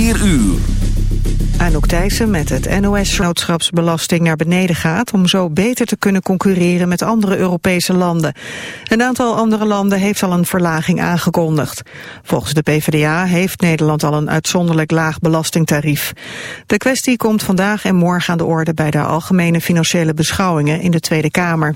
4 uur. Anouk Thijssen met het NOS-genootschapsbelasting naar beneden gaat... om zo beter te kunnen concurreren met andere Europese landen. Een aantal andere landen heeft al een verlaging aangekondigd. Volgens de PvdA heeft Nederland al een uitzonderlijk laag belastingtarief. De kwestie komt vandaag en morgen aan de orde... bij de Algemene Financiële Beschouwingen in de Tweede Kamer.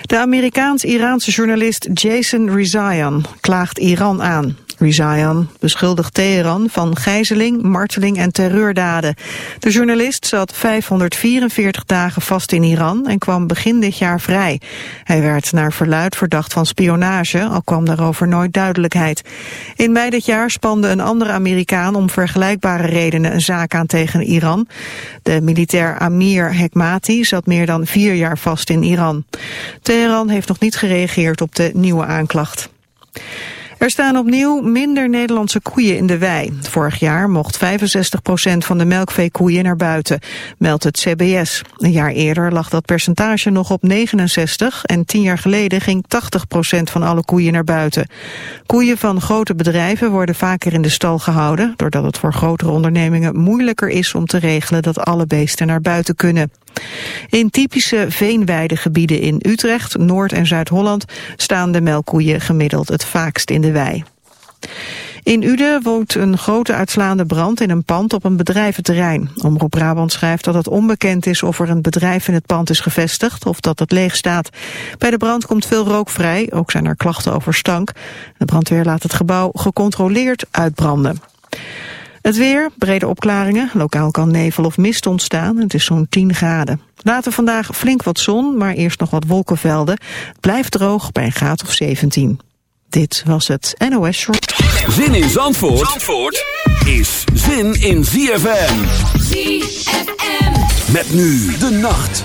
De Amerikaans-Iraanse journalist Jason Rezaian klaagt Iran aan. Rezaian beschuldigt Teheran van gijzeling, marteling en terreurdaden. De journalist zat 544 dagen vast in Iran en kwam begin dit jaar vrij. Hij werd naar verluid verdacht van spionage, al kwam daarover nooit duidelijkheid. In mei dit jaar spande een andere Amerikaan om vergelijkbare redenen een zaak aan tegen Iran. De militair Amir Hekmati zat meer dan vier jaar vast in Iran. Teheran heeft nog niet gereageerd op de nieuwe aanklacht. Er staan opnieuw minder Nederlandse koeien in de wei. Vorig jaar mocht 65% van de melkveekoeien naar buiten, meldt het CBS. Een jaar eerder lag dat percentage nog op 69 en tien jaar geleden ging 80% van alle koeien naar buiten. Koeien van grote bedrijven worden vaker in de stal gehouden, doordat het voor grotere ondernemingen moeilijker is om te regelen dat alle beesten naar buiten kunnen. In typische veenweidegebieden in Utrecht, Noord- en Zuid-Holland staan de melkkoeien gemiddeld het vaakst in de In Uden woont een grote uitslaande brand in een pand op een bedrijventerrein. Omroep Brabant schrijft dat het onbekend is of er een bedrijf in het pand is gevestigd of dat het leeg staat. Bij de brand komt veel rook vrij, ook zijn er klachten over stank. De brandweer laat het gebouw gecontroleerd uitbranden. Het weer, brede opklaringen. Lokaal kan nevel of mist ontstaan. Het is zo'n 10 graden. Later vandaag flink wat zon, maar eerst nog wat wolkenvelden. Blijft droog bij een graad of 17. Dit was het NOS Short. Zin in Zandvoort, Zandvoort is zin in ZFM. ZFM. Met nu de nacht.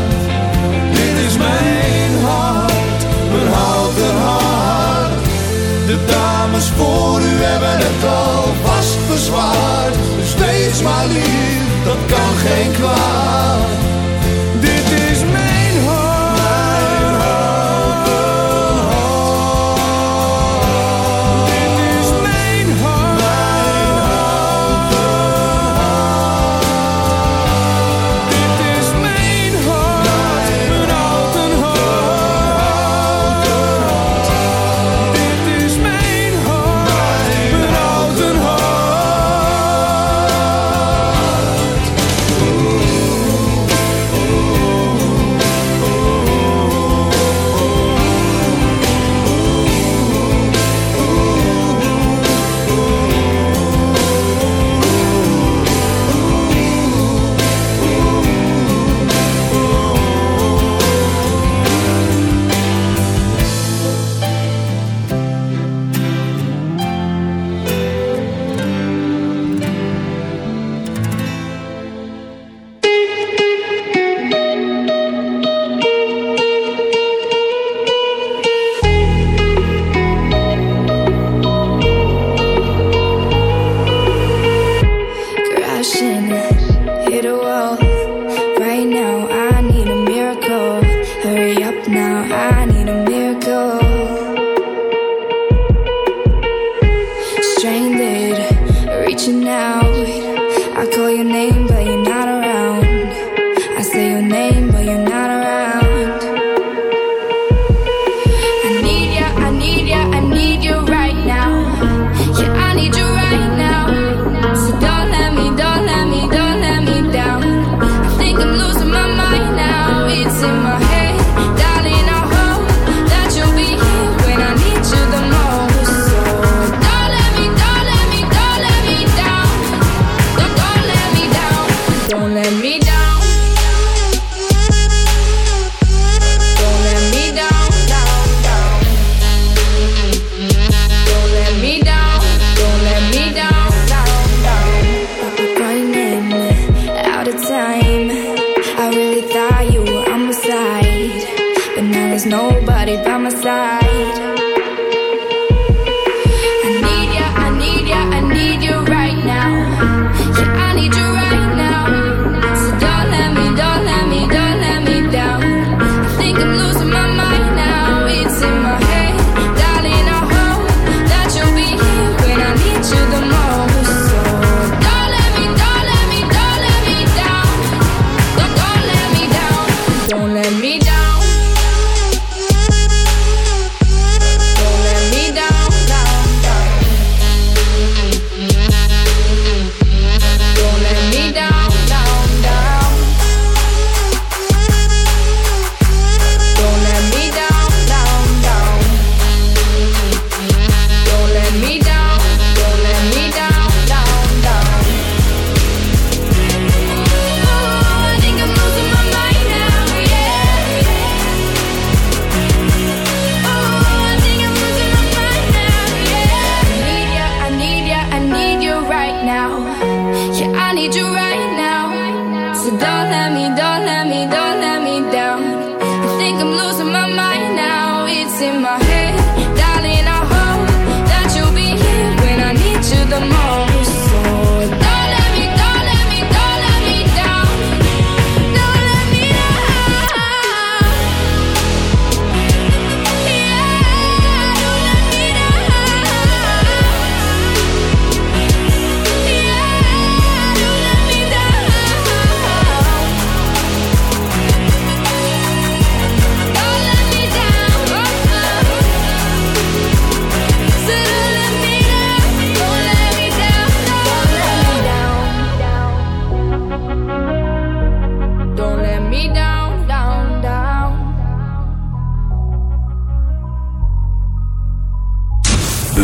Het alvast verzwaard. Dus wees maar lief, dat kan geen kwaad.